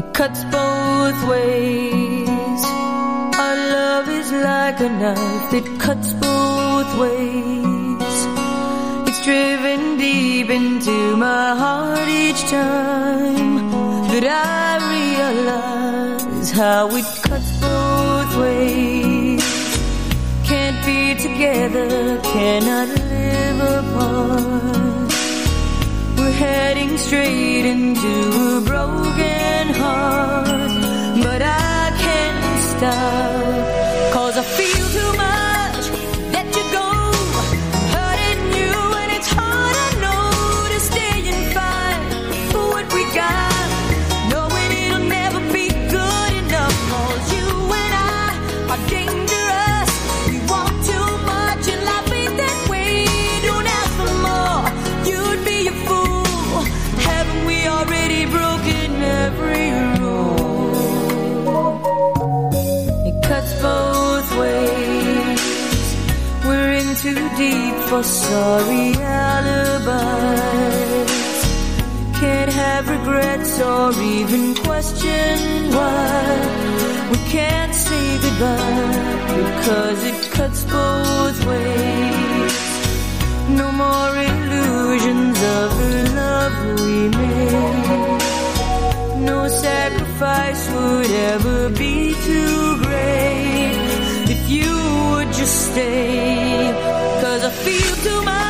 cuts both ways. Our love is like a knife, it cuts both ways. It's driven deep into my heart each time that I realize how it cuts both ways. Can't be together, cannot live apart. We're heading straight into too deep for sorry alibis. Can't have regrets or even question why we can't say goodbye because it cuts both ways. No more illusions of the love we made. No sacrifice would ever be too great if you would just stay. I feel too much,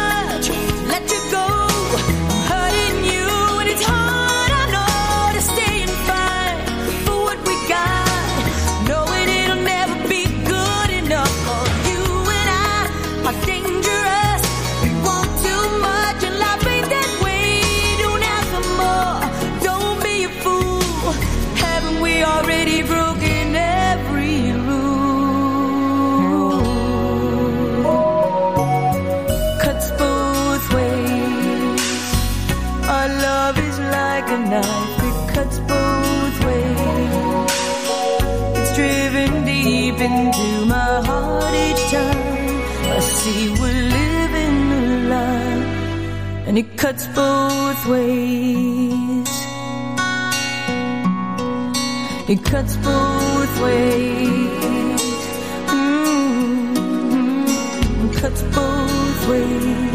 Our love is like a knife, it cuts both ways. It's driven deep into my heart each time I see we're living a lie, and it cuts both ways. It cuts both ways. Mm-hmm. It cuts both ways.